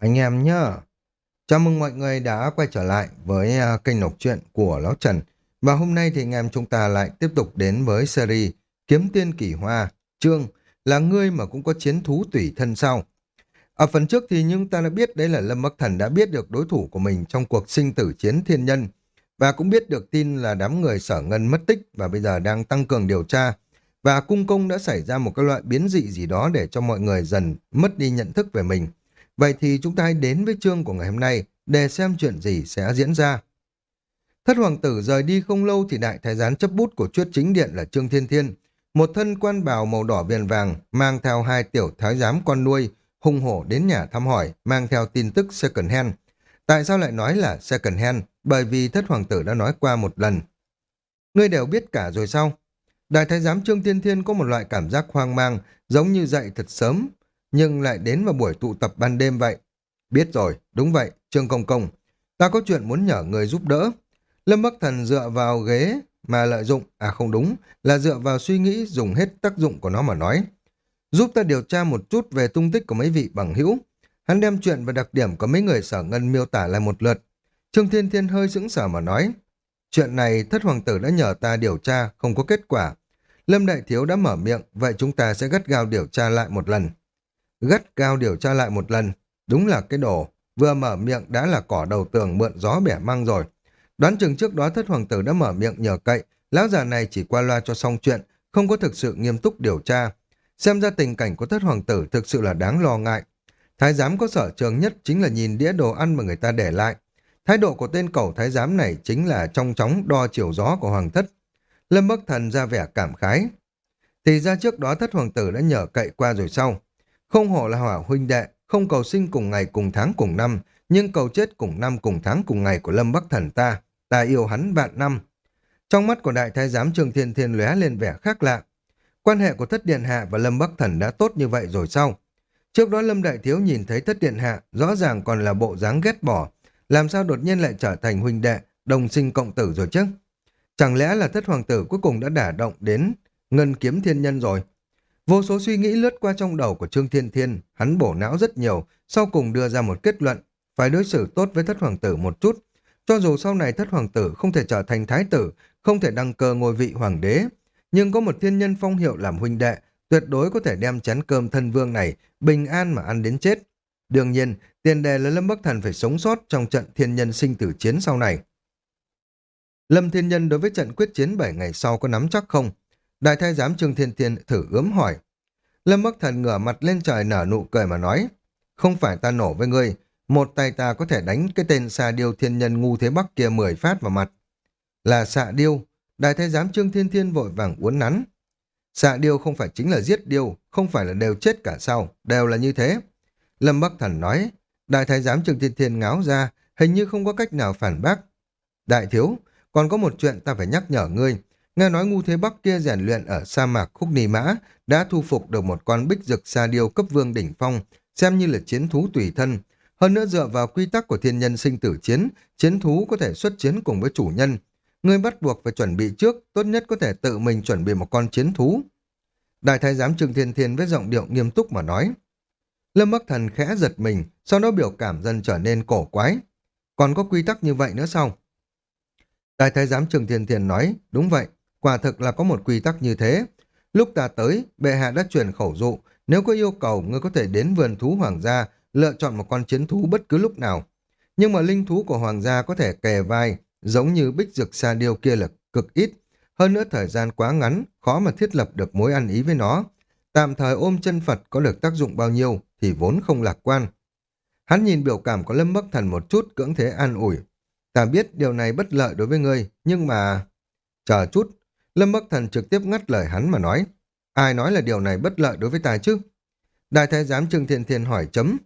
anh em nhé Chào mừng mọi người đã quay trở lại với à, kênh đọc truyện của Lão Trần. Và hôm nay thì anh em chúng ta lại tiếp tục đến với series Kiếm Tiên Kỳ Hoa, chương là ngươi mà cũng có chiến thú tùy thân sau. Ở phần trước thì nhưng ta đã biết đấy là Lâm Bắc Thần đã biết được đối thủ của mình trong cuộc sinh tử chiến thiên nhân và cũng biết được tin là đám người sở ngân mất tích và bây giờ đang tăng cường điều tra và cung công đã xảy ra một cái loại biến dị gì đó để cho mọi người dần mất đi nhận thức về mình. Vậy thì chúng ta hãy đến với chương của ngày hôm nay để xem chuyện gì sẽ diễn ra. Thất hoàng tử rời đi không lâu thì đại thái giám chấp bút của chuyết chính điện là Trương Thiên Thiên. Một thân quan bào màu đỏ viền vàng, mang theo hai tiểu thái giám con nuôi, hung hổ đến nhà thăm hỏi, mang theo tin tức second hand. Tại sao lại nói là second hand? Bởi vì thất hoàng tử đã nói qua một lần. Ngươi đều biết cả rồi sao? Đại thái giám Trương Thiên Thiên có một loại cảm giác hoang mang, giống như dậy thật sớm nhưng lại đến vào buổi tụ tập ban đêm vậy. Biết rồi, đúng vậy, Trương Công Công. Ta có chuyện muốn nhờ người giúp đỡ. Lâm Bắc Thần dựa vào ghế mà lợi dụng, à không đúng, là dựa vào suy nghĩ dùng hết tác dụng của nó mà nói. Giúp ta điều tra một chút về tung tích của mấy vị bằng hữu. Hắn đem chuyện và đặc điểm của mấy người sở ngân miêu tả lại một lượt. Trương Thiên Thiên hơi sững sờ mà nói. Chuyện này thất hoàng tử đã nhờ ta điều tra, không có kết quả. Lâm Đại Thiếu đã mở miệng, vậy chúng ta sẽ gắt gao điều tra lại một lần gắt cao điều tra lại một lần. Đúng là cái đồ, vừa mở miệng đã là cỏ đầu tường mượn gió bẻ măng rồi. Đoán chừng trước đó thất hoàng tử đã mở miệng nhờ cậy, lão già này chỉ qua loa cho xong chuyện, không có thực sự nghiêm túc điều tra. Xem ra tình cảnh của thất hoàng tử thực sự là đáng lo ngại. Thái giám có sở trường nhất chính là nhìn đĩa đồ ăn mà người ta để lại. Thái độ của tên cầu thái giám này chính là trong chóng đo chiều gió của hoàng thất. Lâm Bắc Thần ra vẻ cảm khái. Thì ra trước đó thất hoàng tử đã nhờ cậy qua rồi sau. Không hổ là hỏa huynh đệ, không cầu sinh cùng ngày cùng tháng cùng năm, nhưng cầu chết cùng năm cùng tháng cùng ngày của Lâm Bắc Thần ta, ta yêu hắn vạn năm. Trong mắt của đại thái giám Trương Thiên Thiên lóe lên vẻ khác lạ. Quan hệ của Thất Điện Hạ và Lâm Bắc Thần đã tốt như vậy rồi sao? Trước đó Lâm Đại Thiếu nhìn thấy Thất Điện Hạ rõ ràng còn là bộ dáng ghét bỏ, làm sao đột nhiên lại trở thành huynh đệ, đồng sinh cộng tử rồi chứ? Chẳng lẽ là Thất Hoàng tử cuối cùng đã đả động đến ngân kiếm thiên nhân rồi? Vô số suy nghĩ lướt qua trong đầu của Trương Thiên Thiên, hắn bổ não rất nhiều, sau cùng đưa ra một kết luận, phải đối xử tốt với thất hoàng tử một chút. Cho dù sau này thất hoàng tử không thể trở thành thái tử, không thể đăng cơ ngôi vị hoàng đế, nhưng có một thiên nhân phong hiệu làm huynh đệ, tuyệt đối có thể đem chén cơm thân vương này bình an mà ăn đến chết. Đương nhiên, tiền đề là Lâm Bắc Thần phải sống sót trong trận thiên nhân sinh tử chiến sau này. Lâm Thiên Nhân đối với trận quyết chiến 7 ngày sau có nắm chắc không? Đại thái giám Trương Thiên Thiên thử ướm hỏi. Lâm Bắc Thần ngửa mặt lên trời nở nụ cười mà nói. Không phải ta nổ với ngươi, một tay ta có thể đánh cái tên xà điêu thiên nhân ngu thế bắc kia mười phát vào mặt. Là xạ điêu, đại thái giám Trương Thiên Thiên vội vàng uốn nắn. Xạ điêu không phải chính là giết điêu, không phải là đều chết cả sao, đều là như thế. Lâm Bắc Thần nói, đại thái giám Trương Thiên Thiên ngáo ra, hình như không có cách nào phản bác. Đại thiếu, còn có một chuyện ta phải nhắc nhở ngươi, Nghe nói ngu thế bắc kia rèn luyện ở sa mạc khúc nì mã, đã thu phục được một con bích dực sa điêu cấp vương đỉnh phong, xem như là chiến thú tùy thân. Hơn nữa dựa vào quy tắc của thiên nhân sinh tử chiến, chiến thú có thể xuất chiến cùng với chủ nhân. Người bắt buộc phải chuẩn bị trước, tốt nhất có thể tự mình chuẩn bị một con chiến thú. Đại thái giám Trương Thiên Thiên với giọng điệu nghiêm túc mà nói. Lâm Bắc Thần khẽ giật mình, sau đó biểu cảm dần trở nên cổ quái. Còn có quy tắc như vậy nữa sao? Đại thái giám Trương Thiên Thiên nói, đúng vậy, Quả thực là có một quy tắc như thế. Lúc ta tới, bệ hạ đã truyền khẩu dụ, nếu có yêu cầu, ngươi có thể đến vườn thú hoàng gia, lựa chọn một con chiến thú bất cứ lúc nào. Nhưng mà linh thú của hoàng gia có thể kề vai, giống như bích dực sa điêu kia là cực ít. Hơn nữa thời gian quá ngắn, khó mà thiết lập được mối ăn ý với nó. Tạm thời ôm chân Phật có được tác dụng bao nhiêu thì vốn không lạc quan. Hắn nhìn biểu cảm của Lâm Bắc Thần một chút cưỡng thế an ủi. Ta biết điều này bất lợi đối với ngươi, nhưng mà... Chờ chút, Lâm Bắc Thần trực tiếp ngắt lời hắn mà nói, ai nói là điều này bất lợi đối với ta chứ? Đại thái giám Trương Thiên Thiên hỏi chấm.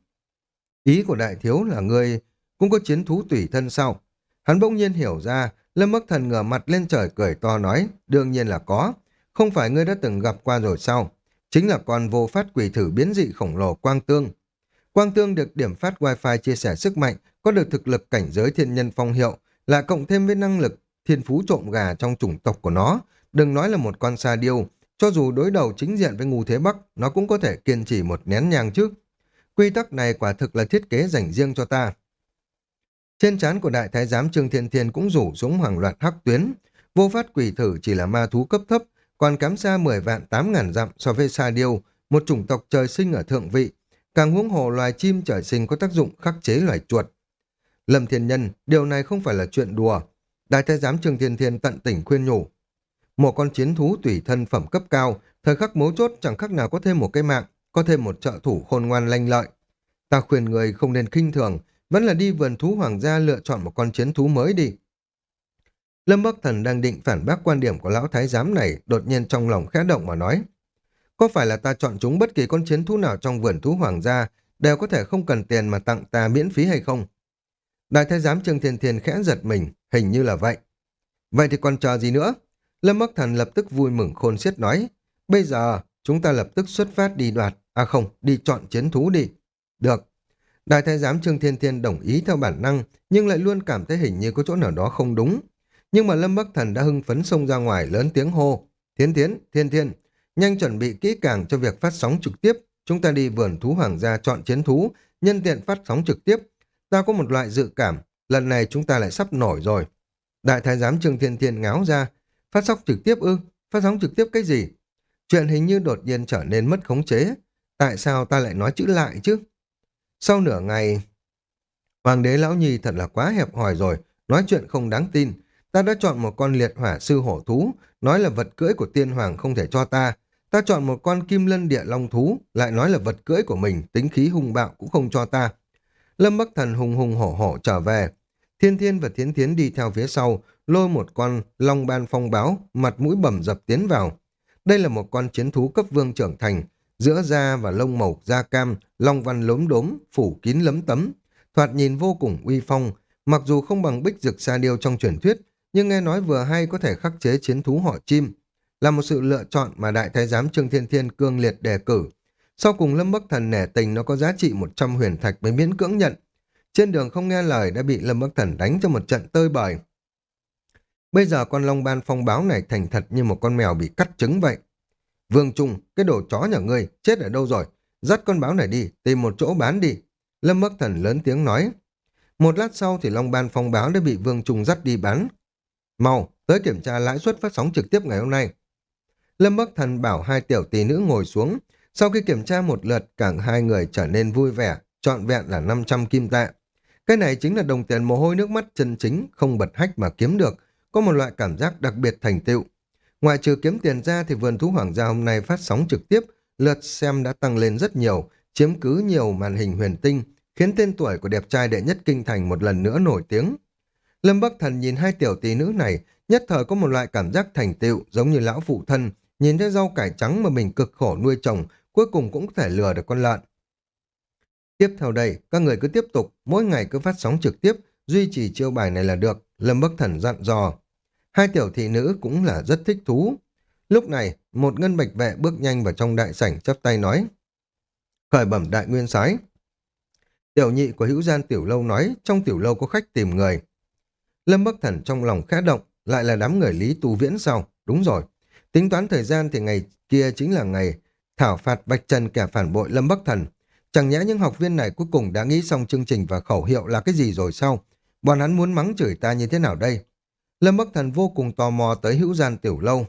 Ý của đại thiếu là ngươi cũng có chiến thú tùy thân sao? Hắn bỗng nhiên hiểu ra, Lâm Bắc Thần ngửa mặt lên trời cười to nói, đương nhiên là có. Không phải ngươi đã từng gặp qua rồi sao? Chính là con vô phát quỷ thử biến dị khổng lồ Quang Tương. Quang Tương được điểm phát wifi chia sẻ sức mạnh, có được thực lực cảnh giới thiên nhân phong hiệu, là cộng thêm với năng lực thiên phú trộm gà trong chủng tộc của nó, Đừng nói là một con sa điêu, cho dù đối đầu chính diện với ngu thế bắc, nó cũng có thể kiên trì một nén nhang chứ. Quy tắc này quả thực là thiết kế dành riêng cho ta. Trên trán của đại thái giám Trương Thiên Thiên cũng rủ xuống hoàng loạt hắc tuyến. Vô phát quỷ thử chỉ là ma thú cấp thấp, còn cám xa 10 vạn 8 ngàn dặm so với Sa Điêu, một chủng tộc trời sinh ở thượng vị. Càng huống hồ loài chim trời sinh có tác dụng khắc chế loài chuột. Lâm Thiên Nhân, điều này không phải là chuyện đùa. Đại thái giám Trương Thiên Thiên tận tỉnh khuyên nhủ. Một con chiến thú tùy thân phẩm cấp cao, thời khắc mấu chốt chẳng khác nào có thêm một cái mạng, có thêm một trợ thủ khôn ngoan lanh lợi. Ta khuyên người không nên khinh thường, vẫn là đi vườn thú hoàng gia lựa chọn một con chiến thú mới đi. Lâm Bắc Thần đang định phản bác quan điểm của lão thái giám này, đột nhiên trong lòng khẽ động mà nói. Có phải là ta chọn chúng bất kỳ con chiến thú nào trong vườn thú hoàng gia đều có thể không cần tiền mà tặng ta miễn phí hay không? Đại thái giám Trương Thiên Thiên khẽ giật mình, hình như là vậy. Vậy thì còn chờ gì nữa? Lâm Bắc Thần lập tức vui mừng khôn xiết nói. Bây giờ, chúng ta lập tức xuất phát đi đoạt, à không, đi chọn chiến thú đi. Được. Đại thái giám Trương Thiên Thiên đồng ý theo bản năng, nhưng lại luôn cảm thấy hình như có chỗ nào đó không đúng. Nhưng mà Lâm Bắc Thần đã hưng phấn xông ra ngoài lớn tiếng hô. Thiên Thiến, Thiên Thiên, nhanh chuẩn bị kỹ càng cho việc phát sóng trực tiếp. Chúng ta đi vườn thú hoàng gia chọn chiến thú, nhân tiện phát sóng trực tiếp. Ta có một loại dự cảm, lần này chúng ta lại sắp nổi rồi. Đại thái giám Trương Thiên Thiên ngáo ra, phát sóng trực tiếp ư, phát sóng trực tiếp cái gì? Chuyện hình như đột nhiên trở nên mất khống chế. Tại sao ta lại nói chữ lại chứ? Sau nửa ngày, Hoàng đế Lão Nhi thật là quá hẹp hòi rồi, nói chuyện không đáng tin. Ta đã chọn một con liệt hỏa sư hổ thú, nói là vật cưỡi của tiên hoàng không thể cho ta. Ta chọn một con kim lân địa long thú, lại nói là vật cưỡi của mình, tính khí hung bạo cũng không cho ta. Lâm Bắc Thần hùng hùng hổ hổ trở về. Thiên Thiên và Thiến Thiến đi theo phía sau, lôi một con long ban phong báo, mặt mũi bầm dập tiến vào. Đây là một con chiến thú cấp vương trưởng thành, giữa da và lông màu da cam, long văn lốm đốm, phủ kín lấm tấm. Thoạt nhìn vô cùng uy phong, mặc dù không bằng bích dực sa điêu trong truyền thuyết, nhưng nghe nói vừa hay có thể khắc chế chiến thú họ chim. Là một sự lựa chọn mà đại thái giám Trương Thiên Thiên cương liệt đề cử. Sau cùng Lâm Bắc Thần nể tình nó có giá trị 100 huyền thạch mới miễn cưỡng nhận. Trên đường không nghe lời đã bị Lâm Bắc Thần đánh cho một trận tơi bời. Bây giờ con long ban phong báo này thành thật như một con mèo bị cắt trứng vậy. Vương Trung, cái đồ chó nhà ngươi, chết ở đâu rồi? Dắt con báo này đi, tìm một chỗ bán đi. Lâm Bắc Thần lớn tiếng nói. Một lát sau thì Long Ban phong báo đã bị Vương Trung dắt đi bán. Mau, tới kiểm tra lãi suất phát sóng trực tiếp ngày hôm nay. Lâm Bắc Thần bảo hai tiểu tỷ nữ ngồi xuống. Sau khi kiểm tra một lượt, cả hai người trở nên vui vẻ, trọn vẹn là 500 kim tệ. Cái này chính là đồng tiền mồ hôi nước mắt chân chính, không bật hách mà kiếm được, có một loại cảm giác đặc biệt thành tựu. Ngoài trừ kiếm tiền ra thì vườn thú hoàng gia hôm nay phát sóng trực tiếp, lượt xem đã tăng lên rất nhiều, chiếm cứ nhiều màn hình huyền tinh, khiến tên tuổi của đẹp trai đệ nhất kinh thành một lần nữa nổi tiếng. Lâm Bắc Thần nhìn hai tiểu tỷ nữ này, nhất thời có một loại cảm giác thành tựu giống như lão phụ thân, nhìn thấy rau cải trắng mà mình cực khổ nuôi trồng, cuối cùng cũng có thể lừa được con lợn. Tiếp theo đây, các người cứ tiếp tục, mỗi ngày cứ phát sóng trực tiếp, duy trì chiêu bài này là được, Lâm Bắc Thần dặn dò. Hai tiểu thị nữ cũng là rất thích thú. Lúc này, một ngân bạch vệ bước nhanh vào trong đại sảnh chắp tay nói. Khởi bẩm đại nguyên sái Tiểu nhị của hữu gian tiểu lâu nói, trong tiểu lâu có khách tìm người. Lâm Bắc Thần trong lòng khẽ động, lại là đám người Lý Tu Viễn sau. Đúng rồi, tính toán thời gian thì ngày kia chính là ngày thảo phạt bạch trần kẻ phản bội Lâm Bắc Thần. Chẳng nhẽ những học viên này cuối cùng đã nghĩ xong chương trình và khẩu hiệu là cái gì rồi sao? Bọn hắn muốn mắng chửi ta như thế nào đây? Lâm Bắc Thần vô cùng tò mò tới hữu gian tiểu lâu.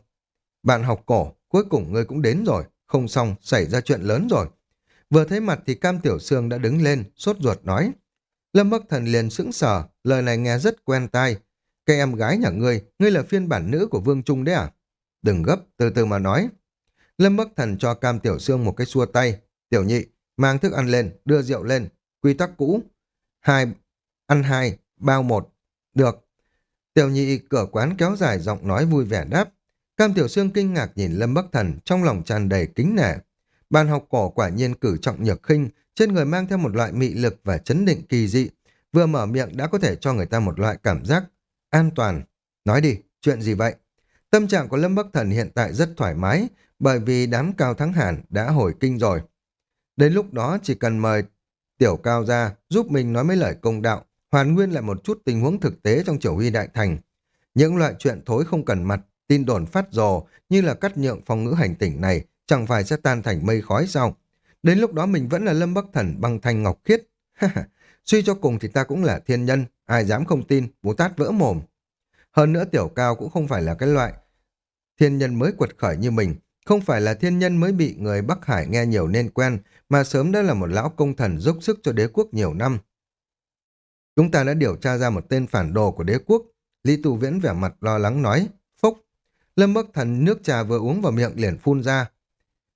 Bạn học cổ, cuối cùng ngươi cũng đến rồi, không xong, xảy ra chuyện lớn rồi. Vừa thấy mặt thì Cam Tiểu Sương đã đứng lên, sốt ruột nói. Lâm Bắc Thần liền sững sờ, lời này nghe rất quen tai. Cái em gái nhà ngươi, ngươi là phiên bản nữ của Vương Trung đấy à? Đừng gấp, từ từ mà nói. Lâm Bắc Thần cho Cam Tiểu Sương một cái xua tay. Tiểu nhị, mang thức ăn lên, đưa rượu lên. Quy tắc cũ. Hai, ăn hai, bao một. Được. Tiểu nhị cửa quán kéo dài giọng nói vui vẻ đáp. Cam Tiểu Sương kinh ngạc nhìn Lâm Bắc Thần trong lòng tràn đầy kính nể. Bàn học cổ quả nhiên cử trọng nhược khinh, trên người mang theo một loại mị lực và chấn định kỳ dị. Vừa mở miệng đã có thể cho người ta một loại cảm giác an toàn. Nói đi, chuyện gì vậy? Tâm trạng của Lâm Bắc Thần hiện tại rất thoải mái, bởi vì đám cao thắng hàn đã hồi kinh rồi. Đến lúc đó chỉ cần mời tiểu cao ra giúp mình nói mấy lời công đạo, hoàn nguyên lại một chút tình huống thực tế trong triều huy đại thành. Những loại chuyện thối không cần mặt, tin đồn phát rồ như là cắt nhượng phòng ngữ hành tỉnh này chẳng phải sẽ tan thành mây khói sao? Đến lúc đó mình vẫn là Lâm Bắc Thần băng thành ngọc khiết. Suy cho cùng thì ta cũng là thiên nhân, ai dám không tin, bố tát vỡ mồm. Hơn nữa tiểu cao cũng không phải là cái loại thiên nhân mới quật khởi như mình, không phải là thiên nhân mới bị người Bắc Hải nghe nhiều nên quen, mà sớm đã là một lão công thần dốc sức cho đế quốc nhiều năm. Chúng ta đã điều tra ra một tên phản đồ của đế quốc. Lý Tu Viễn vẻ mặt lo lắng nói, phúc. Lâm Bắc Thần nước trà vừa uống vào miệng liền phun ra.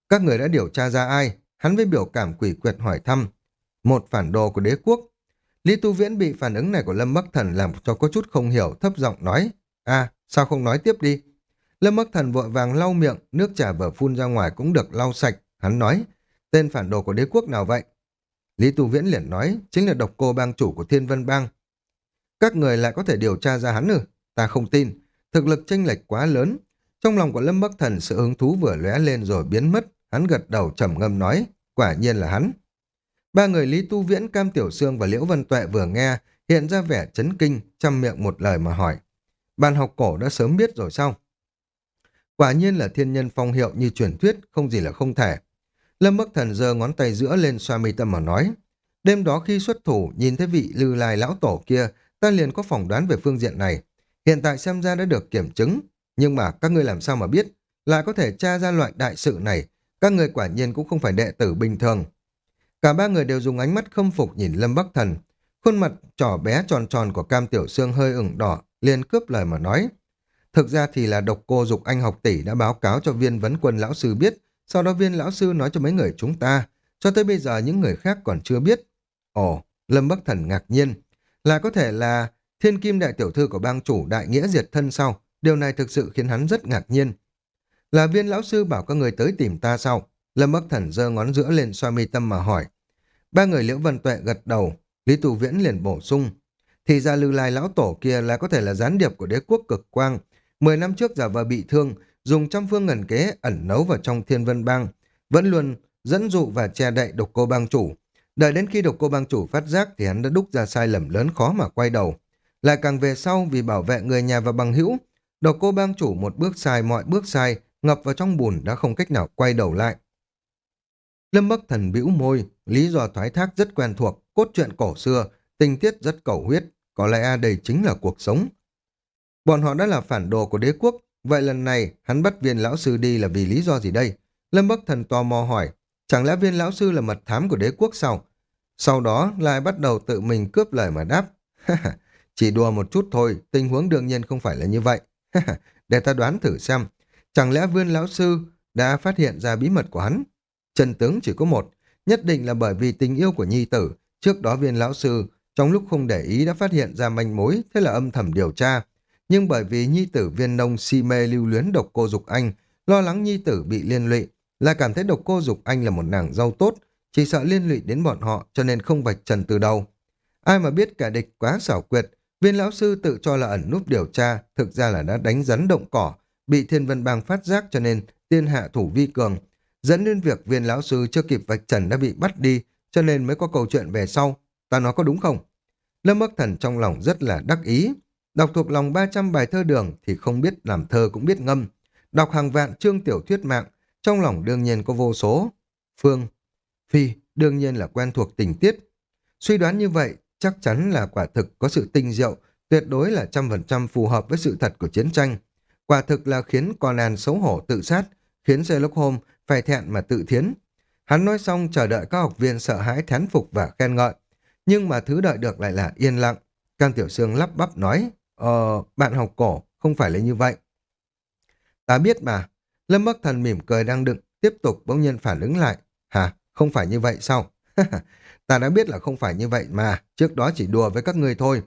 Các người đã điều tra ra ai? Hắn với biểu cảm quỷ quyệt hỏi thăm. Một phản đồ của đế quốc. Lý Tu Viễn bị phản ứng này của Lâm Bắc Thần làm cho có chút không hiểu, thấp giọng nói. À, sao không nói tiếp đi? Lâm Bắc Thần vội vàng lau miệng, nước trà vừa phun ra ngoài cũng được lau sạch. Hắn nói, tên phản đồ của đế quốc nào vậy? Lý Tu Viễn liền nói, chính là độc cô bang chủ của Thiên Vân Bang. Các người lại có thể điều tra ra hắn ư? Ta không tin. Thực lực chênh lệch quá lớn. Trong lòng của Lâm Bắc Thần sự hứng thú vừa lóe lên rồi biến mất. Hắn gật đầu trầm ngâm nói, quả nhiên là hắn. Ba người Lý Tu Viễn, Cam Tiểu Sương và Liễu Văn Tuệ vừa nghe, hiện ra vẻ chấn kinh, chăm miệng một lời mà hỏi. Ban học cổ đã sớm biết rồi sao? Quả nhiên là thiên nhân phong hiệu như truyền thuyết, không gì là không thể. Lâm Bắc Thần giơ ngón tay giữa lên xoa mi tâm mà nói. Đêm đó khi xuất thủ, nhìn thấy vị lư lai lão tổ kia, ta liền có phỏng đoán về phương diện này. Hiện tại xem ra đã được kiểm chứng. Nhưng mà các ngươi làm sao mà biết, lại có thể tra ra loại đại sự này. Các người quả nhiên cũng không phải đệ tử bình thường. Cả ba người đều dùng ánh mắt khâm phục nhìn Lâm Bắc Thần. Khuôn mặt trỏ bé tròn tròn của Cam Tiểu Sương hơi ửng đỏ, liền cướp lời mà nói. Thực ra thì là độc cô dục anh học tỷ đã báo cáo cho viên vấn quân lão sư biết, sau đó viên lão sư nói cho mấy người chúng ta, cho tới bây giờ những người khác còn chưa biết. Ồ, Lâm Bắc Thần ngạc nhiên, là có thể là thiên kim đại tiểu thư của bang chủ đại nghĩa diệt thân sau, điều này thực sự khiến hắn rất ngạc nhiên. Là viên lão sư bảo các người tới tìm ta sau, Lâm Bắc Thần giơ ngón giữa lên xoa mi tâm mà hỏi. Ba người Liễu Vân Tuệ gật đầu, Lý Tù Viễn liền bổ sung. Thì ra lưu lai lão tổ kia là có thể là gián điệp của đế quốc cực quang, Mười năm trước giả vờ bị thương, dùng trăm phương ngần kế ẩn nấu vào trong thiên vân bang, vẫn luôn dẫn dụ và che đậy độc cô bang chủ. Đợi đến khi độc cô bang chủ phát giác thì hắn đã đúc ra sai lầm lớn khó mà quay đầu. Lại càng về sau vì bảo vệ người nhà và bằng hữu, độc cô bang chủ một bước sai mọi bước sai, ngập vào trong bùn đã không cách nào quay đầu lại. Lâm Bắc Thần bĩu môi, lý do thoái thác rất quen thuộc, cốt truyện cổ xưa, tình tiết rất cầu huyết, có lẽ đây chính là cuộc sống. Bọn họ đã là phản đồ của đế quốc, vậy lần này hắn bắt viên lão sư đi là vì lý do gì đây? Lâm Bắc Thần tò mò hỏi, chẳng lẽ viên lão sư là mật thám của đế quốc sao? Sau đó lại bắt đầu tự mình cướp lời mà đáp. Chỉ đùa một chút thôi, tình huống đương nhiên không phải là như vậy. Để ta đoán thử xem, chẳng lẽ viên lão sư đã phát hiện ra bí mật của hắn? Trần tướng chỉ có một, nhất định là bởi vì tình yêu của nhi tử. Trước đó viên lão sư, trong lúc không để ý đã phát hiện ra manh mối, thế là âm thầm điều tra nhưng bởi vì nhi tử viên nông si mê lưu luyến độc cô dục anh, lo lắng nhi tử bị liên lụy, là cảm thấy độc cô dục anh là một nàng dâu tốt, chỉ sợ liên lụy đến bọn họ cho nên không vạch trần từ đầu. Ai mà biết cả địch quá xảo quyệt, viên lão sư tự cho là ẩn núp điều tra, thực ra là đã đánh rắn động cỏ, bị thiên vân bang phát giác cho nên tiên hạ thủ vi cường, dẫn đến việc viên lão sư chưa kịp vạch trần đã bị bắt đi, cho nên mới có câu chuyện về sau. Ta nói có đúng không? Lâm Bắc Thần trong lòng rất là đắc ý, Đọc thuộc lòng 300 bài thơ đường thì không biết làm thơ cũng biết ngâm. Đọc hàng vạn chương tiểu thuyết mạng, trong lòng đương nhiên có vô số. Phương, Phi đương nhiên là quen thuộc tình tiết. Suy đoán như vậy chắc chắn là quả thực có sự tinh diệu, tuyệt đối là trăm phần trăm phù hợp với sự thật của chiến tranh. Quả thực là khiến Conan xấu hổ tự sát, khiến Sherlock Holmes phải thẹn mà tự thiến. Hắn nói xong chờ đợi các học viên sợ hãi thán phục và khen ngợi. Nhưng mà thứ đợi được lại là yên lặng. can Tiểu Sương lắp bắp nói, Ờ, bạn học cổ, không phải là như vậy. Ta biết mà. Lâm Bắc Thần mỉm cười đang đựng, tiếp tục bỗng nhiên phản ứng lại. Hả, không phải như vậy sao? ta đã biết là không phải như vậy mà, trước đó chỉ đùa với các ngươi thôi.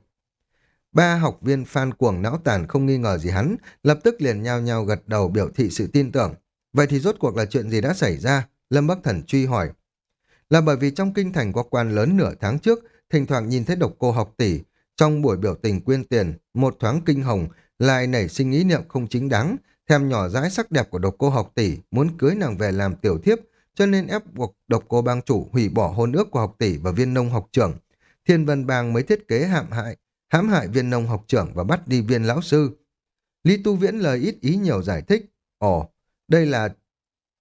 Ba học viên phan cuồng não tàn không nghi ngờ gì hắn, lập tức liền nhao nhao gật đầu biểu thị sự tin tưởng. Vậy thì rốt cuộc là chuyện gì đã xảy ra? Lâm Bắc Thần truy hỏi. Là bởi vì trong kinh thành có quan lớn nửa tháng trước, thỉnh thoảng nhìn thấy độc cô học tỷ, trong buổi biểu tình quyên tiền, một thoáng kinh hồng lại nảy sinh ý niệm không chính đáng, thèm nhỏ dãi sắc đẹp của độc cô học tỷ, muốn cưới nàng về làm tiểu thiếp, cho nên ép buộc độc cô bang chủ hủy bỏ hôn ước của học tỷ và viên nông học trưởng. Thiên vân bang mới thiết kế hãm hại, hãm hại viên nông học trưởng và bắt đi viên lão sư. Lý Tu Viễn lời ít ý nhiều giải thích. Ồ, đây là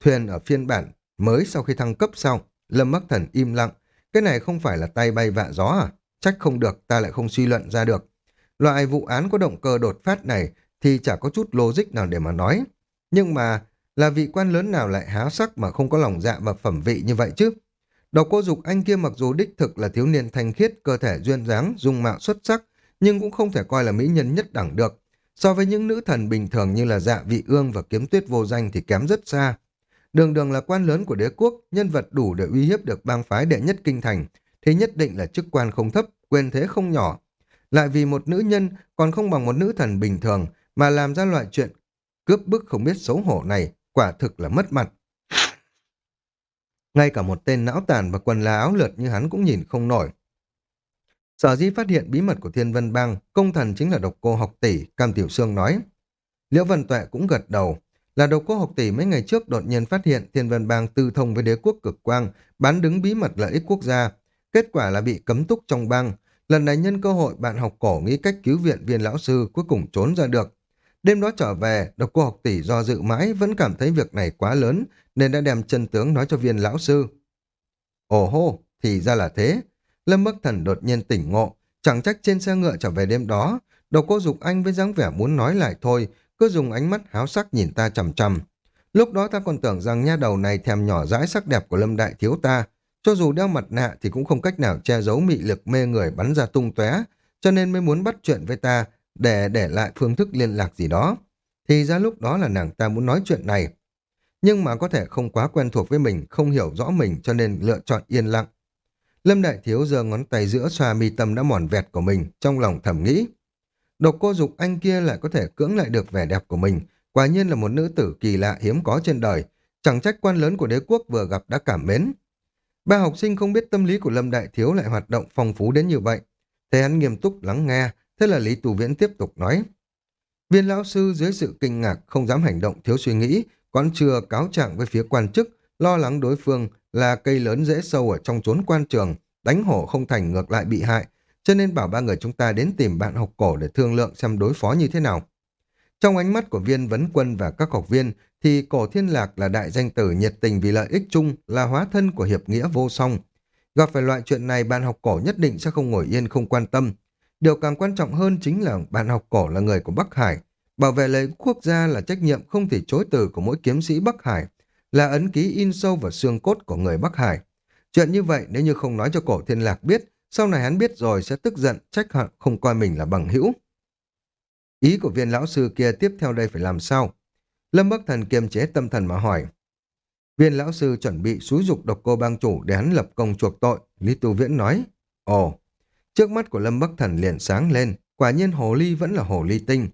thuyền ở phiên bản mới sau khi thăng cấp xong Lâm Bắc Thần im lặng. Cái này không phải là tay bay vạ gió à? Trách không được, ta lại không suy luận ra được. Loại vụ án có động cơ đột phát này thì chả có chút logic nào để mà nói. Nhưng mà là vị quan lớn nào lại háo sắc mà không có lòng dạ và phẩm vị như vậy chứ? Độc cô dục anh kia mặc dù đích thực là thiếu niên thanh khiết, cơ thể duyên dáng, dung mạo xuất sắc, nhưng cũng không thể coi là mỹ nhân nhất đẳng được. So với những nữ thần bình thường như là dạ vị ương và kiếm tuyết vô danh thì kém rất xa. Đường đường là quan lớn của đế quốc, nhân vật đủ để uy hiếp được bang phái đệ nhất kinh thành, thì nhất định là chức quan không thấp, quyền thế không nhỏ. Lại vì một nữ nhân còn không bằng một nữ thần bình thường mà làm ra loại chuyện cướp bức không biết xấu hổ này, quả thực là mất mặt. Ngay cả một tên não tàn và quần là áo lượt như hắn cũng nhìn không nổi. Sở dĩ phát hiện bí mật của Thiên Vân Bang, công thần chính là độc cô học tỷ, Cam Tiểu Sương nói. Liễu Vân Tuệ cũng gật đầu, là độc cô học tỷ mấy ngày trước đột nhiên phát hiện Thiên Vân Bang tư thông với đế quốc cực quang, bán đứng bí mật lợi ích quốc gia. Kết quả là bị cấm túc trong bang. Lần này nhân cơ hội bạn học cổ nghĩ cách cứu viện viên lão sư cuối cùng trốn ra được. Đêm đó trở về, độc cô học tỷ do dự mãi vẫn cảm thấy việc này quá lớn nên đã đem chân tướng nói cho viên lão sư. Ồ hô, thì ra là thế. Lâm Bắc Thần đột nhiên tỉnh ngộ, chẳng trách trên xe ngựa trở về đêm đó, độc cô dục anh với dáng vẻ muốn nói lại thôi, cứ dùng ánh mắt háo sắc nhìn ta chằm chằm. Lúc đó ta còn tưởng rằng nha đầu này thèm nhỏ dãi sắc đẹp của Lâm Đại Thiếu ta, cho dù đeo mặt nạ thì cũng không cách nào che giấu mị lực mê người bắn ra tung tóe, cho nên mới muốn bắt chuyện với ta để để lại phương thức liên lạc gì đó. Thì ra lúc đó là nàng ta muốn nói chuyện này. Nhưng mà có thể không quá quen thuộc với mình, không hiểu rõ mình cho nên lựa chọn yên lặng. Lâm Đại Thiếu giơ ngón tay giữa xoa mi tâm đã mòn vẹt của mình, trong lòng thầm nghĩ. Độc cô dục anh kia lại có thể cưỡng lại được vẻ đẹp của mình, quả nhiên là một nữ tử kỳ lạ hiếm có trên đời, chẳng trách quan lớn của đế quốc vừa gặp đã cảm mến. Ba học sinh không biết tâm lý của Lâm Đại Thiếu lại hoạt động phong phú đến như vậy. Thế hắn nghiêm túc lắng nghe, thế là Lý Tù Viễn tiếp tục nói. Viên lão sư dưới sự kinh ngạc không dám hành động thiếu suy nghĩ, còn chưa cáo trạng với phía quan chức, lo lắng đối phương là cây lớn dễ sâu ở trong chốn quan trường, đánh hổ không thành ngược lại bị hại, cho nên bảo ba người chúng ta đến tìm bạn học cổ để thương lượng xem đối phó như thế nào. Trong ánh mắt của viên vấn quân và các học viên thì cổ thiên lạc là đại danh tử nhiệt tình vì lợi ích chung là hóa thân của hiệp nghĩa vô song. Gặp phải loại chuyện này bạn học cổ nhất định sẽ không ngồi yên không quan tâm. Điều càng quan trọng hơn chính là bạn học cổ là người của Bắc Hải. Bảo vệ lợi quốc gia là trách nhiệm không thể chối từ của mỗi kiếm sĩ Bắc Hải, là ấn ký in sâu vào xương cốt của người Bắc Hải. Chuyện như vậy nếu như không nói cho cổ thiên lạc biết, sau này hắn biết rồi sẽ tức giận, trách hận không coi mình là bằng hữu. Ý của viên lão sư kia tiếp theo đây phải làm sao? Lâm Bắc Thần kiềm chế tâm thần mà hỏi. Viên lão sư chuẩn bị xúi dục độc cô bang chủ để hắn lập công chuộc tội, Lý Tu Viễn nói. Ồ, trước mắt của Lâm Bắc Thần liền sáng lên, quả nhiên hồ ly vẫn là hồ ly tinh.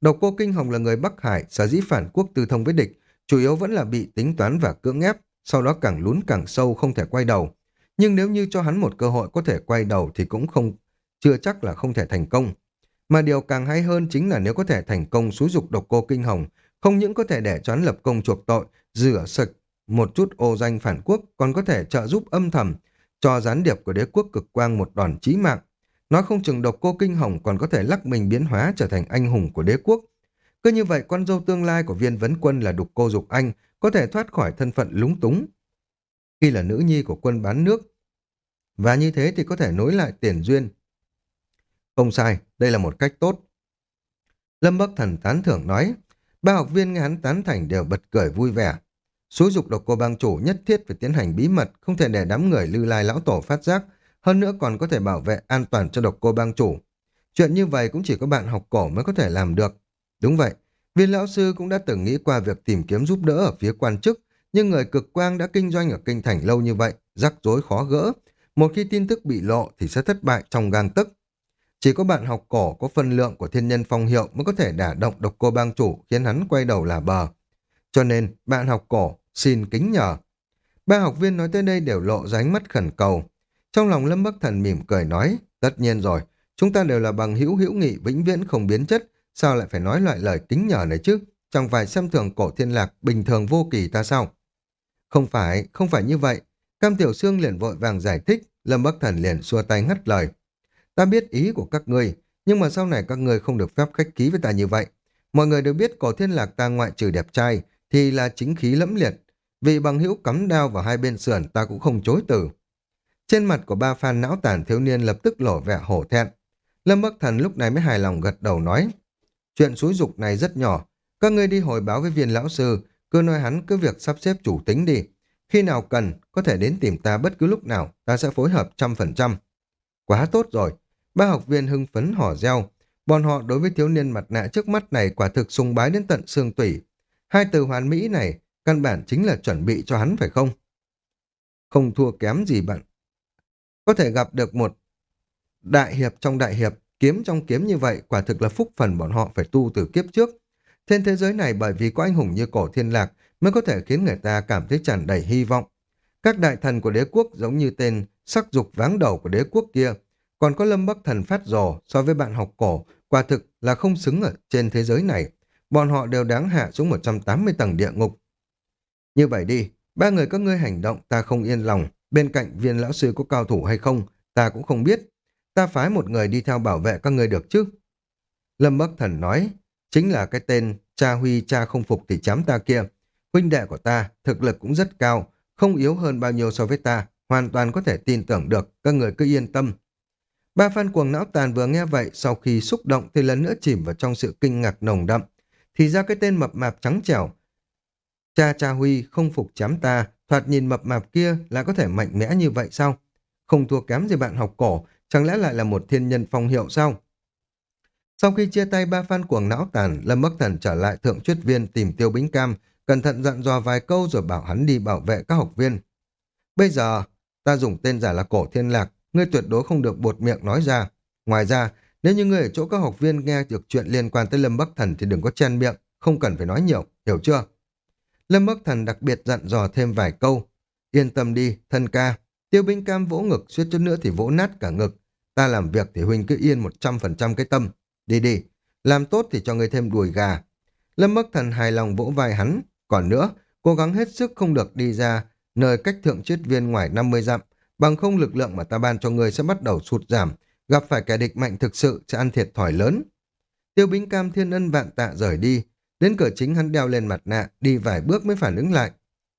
Độc cô Kinh Hồng là người Bắc Hải, sở dĩ phản quốc tư thông với địch, chủ yếu vẫn là bị tính toán và cưỡng ép, sau đó càng lún càng sâu không thể quay đầu. Nhưng nếu như cho hắn một cơ hội có thể quay đầu thì cũng không, chưa chắc là không thể thành công. Mà điều càng hay hơn chính là nếu có thể thành công xúi dục độc cô kinh hồng, không những có thể để cho lập công chuộc tội, rửa sạch một chút ô danh phản quốc, còn có thể trợ giúp âm thầm, cho gián điệp của đế quốc cực quang một đòn chí mạng. Nói không chừng độc cô kinh hồng còn có thể lắc mình biến hóa trở thành anh hùng của đế quốc. Cứ như vậy con dâu tương lai của viên vấn quân là đục cô dục anh có thể thoát khỏi thân phận lúng túng. Khi là nữ nhi của quân bán nước, và như thế thì có thể nối lại tiền duyên. Không sai, đây là một cách tốt. Lâm Bắc Thần tán thưởng nói, ba học viên nghe hắn tán thành đều bật cười vui vẻ. Xúi dục độc cô bang chủ nhất thiết phải tiến hành bí mật, không thể để đám người lưu lai lão tổ phát giác, hơn nữa còn có thể bảo vệ an toàn cho độc cô bang chủ. Chuyện như vậy cũng chỉ có bạn học cổ mới có thể làm được. Đúng vậy, viên lão sư cũng đã từng nghĩ qua việc tìm kiếm giúp đỡ ở phía quan chức, nhưng người cực quang đã kinh doanh ở kinh thành lâu như vậy, rắc rối khó gỡ. Một khi tin tức bị lộ thì sẽ thất bại trong gang tức. Chỉ có bạn học cổ có phân lượng của thiên nhân phong hiệu mới có thể đả động độc cô bang chủ khiến hắn quay đầu là bờ. Cho nên, bạn học cổ xin kính nhờ. Ba học viên nói tới đây đều lộ ra ánh mắt khẩn cầu. Trong lòng Lâm Bắc Thần mỉm cười nói, tất nhiên rồi, chúng ta đều là bằng hữu hữu nghị vĩnh viễn không biến chất, sao lại phải nói loại lời kính nhờ này chứ? Chẳng phải xem thường cổ thiên lạc bình thường vô kỳ ta sao? Không phải, không phải như vậy. Cam Tiểu Sương liền vội vàng giải thích, Lâm Bắc Thần liền xua tay ngắt lời. Ta biết ý của các ngươi, nhưng mà sau này các ngươi không được phép khách ký với ta như vậy. Mọi người đều biết cổ thiên lạc ta ngoại trừ đẹp trai, thì là chính khí lẫm liệt. vì bằng hữu cắm đao vào hai bên sườn ta cũng không chối từ. Trên mặt của ba phan não tàn thiếu niên lập tức lộ vẻ hổ thẹn. Lâm Bắc Thần lúc này mới hài lòng gật đầu nói. Chuyện xúi dục này rất nhỏ. Các ngươi đi hồi báo với viên lão sư, cứ nói hắn cứ việc sắp xếp chủ tính đi. Khi nào cần, có thể đến tìm ta bất cứ lúc nào, ta sẽ phối hợp trăm phần trăm. Quá tốt rồi. Ba học viên hưng phấn hò reo. Bọn họ đối với thiếu niên mặt nạ trước mắt này quả thực sùng bái đến tận xương tủy. Hai từ hoàn mỹ này, căn bản chính là chuẩn bị cho hắn phải không? Không thua kém gì bạn. Có thể gặp được một đại hiệp trong đại hiệp, kiếm trong kiếm như vậy quả thực là phúc phần bọn họ phải tu từ kiếp trước. Trên thế giới này bởi vì có anh hùng như cổ thiên lạc mới có thể khiến người ta cảm thấy tràn đầy hy vọng. Các đại thần của đế quốc giống như tên sắc dục váng đầu của đế quốc kia, còn có lâm bắc thần phát rồ so với bạn học cổ, quả thực là không xứng ở trên thế giới này. Bọn họ đều đáng hạ xuống 180 tầng địa ngục. Như vậy đi, ba người các ngươi hành động ta không yên lòng, bên cạnh viên lão sư có cao thủ hay không, ta cũng không biết. Ta phái một người đi theo bảo vệ các ngươi được chứ? Lâm Bắc Thần nói, chính là cái tên cha huy cha không phục thì chám ta kia. Huynh đệ của ta, thực lực cũng rất cao, không yếu hơn bao nhiêu so với ta, hoàn toàn có thể tin tưởng được, các người cứ yên tâm. Ba phan cuồng não tàn vừa nghe vậy, sau khi xúc động thì lần nữa chìm vào trong sự kinh ngạc nồng đậm. Thì ra cái tên mập mạp trắng trẻo, cha cha Huy không phục chám ta, thoạt nhìn mập mạp kia là có thể mạnh mẽ như vậy sao? Không thua kém gì bạn học cổ, chẳng lẽ lại là một thiên nhân phong hiệu sao? Sau khi chia tay ba phan cuồng não tàn, Lâm Bắc Thần trở lại thượng truyết viên tìm Tiêu Bính Cam, cẩn thận dặn dò vài câu rồi bảo hắn đi bảo vệ các học viên. Bây giờ, ta dùng tên giả là Cổ Thiên Lạc, ngươi tuyệt đối không được bột miệng nói ra. Ngoài ra, nếu như ngươi ở chỗ các học viên nghe được chuyện liên quan tới Lâm Bắc Thần thì đừng có chen miệng, không cần phải nói nhiều, hiểu chưa? Lâm Bắc Thần đặc biệt dặn dò thêm vài câu. Yên tâm đi, thân ca. Tiêu binh cam vỗ ngực, suýt chút nữa thì vỗ nát cả ngực. Ta làm việc thì Huynh cứ yên một trăm phần trăm cái tâm. Đi đi, làm tốt thì cho ngươi thêm đùi gà. Lâm Bắc Thần hài lòng vỗ vai hắn. Còn nữa, cố gắng hết sức không được đi ra nơi cách thượng triết viên ngoài 50 dặm. Bằng không lực lượng mà ta ban cho ngươi sẽ bắt đầu sụt giảm. Gặp phải kẻ địch mạnh thực sự sẽ ăn thiệt thòi lớn. Tiêu binh cam thiên ân vạn tạ rời đi. Đến cửa chính hắn đeo lên mặt nạ, đi vài bước mới phản ứng lại.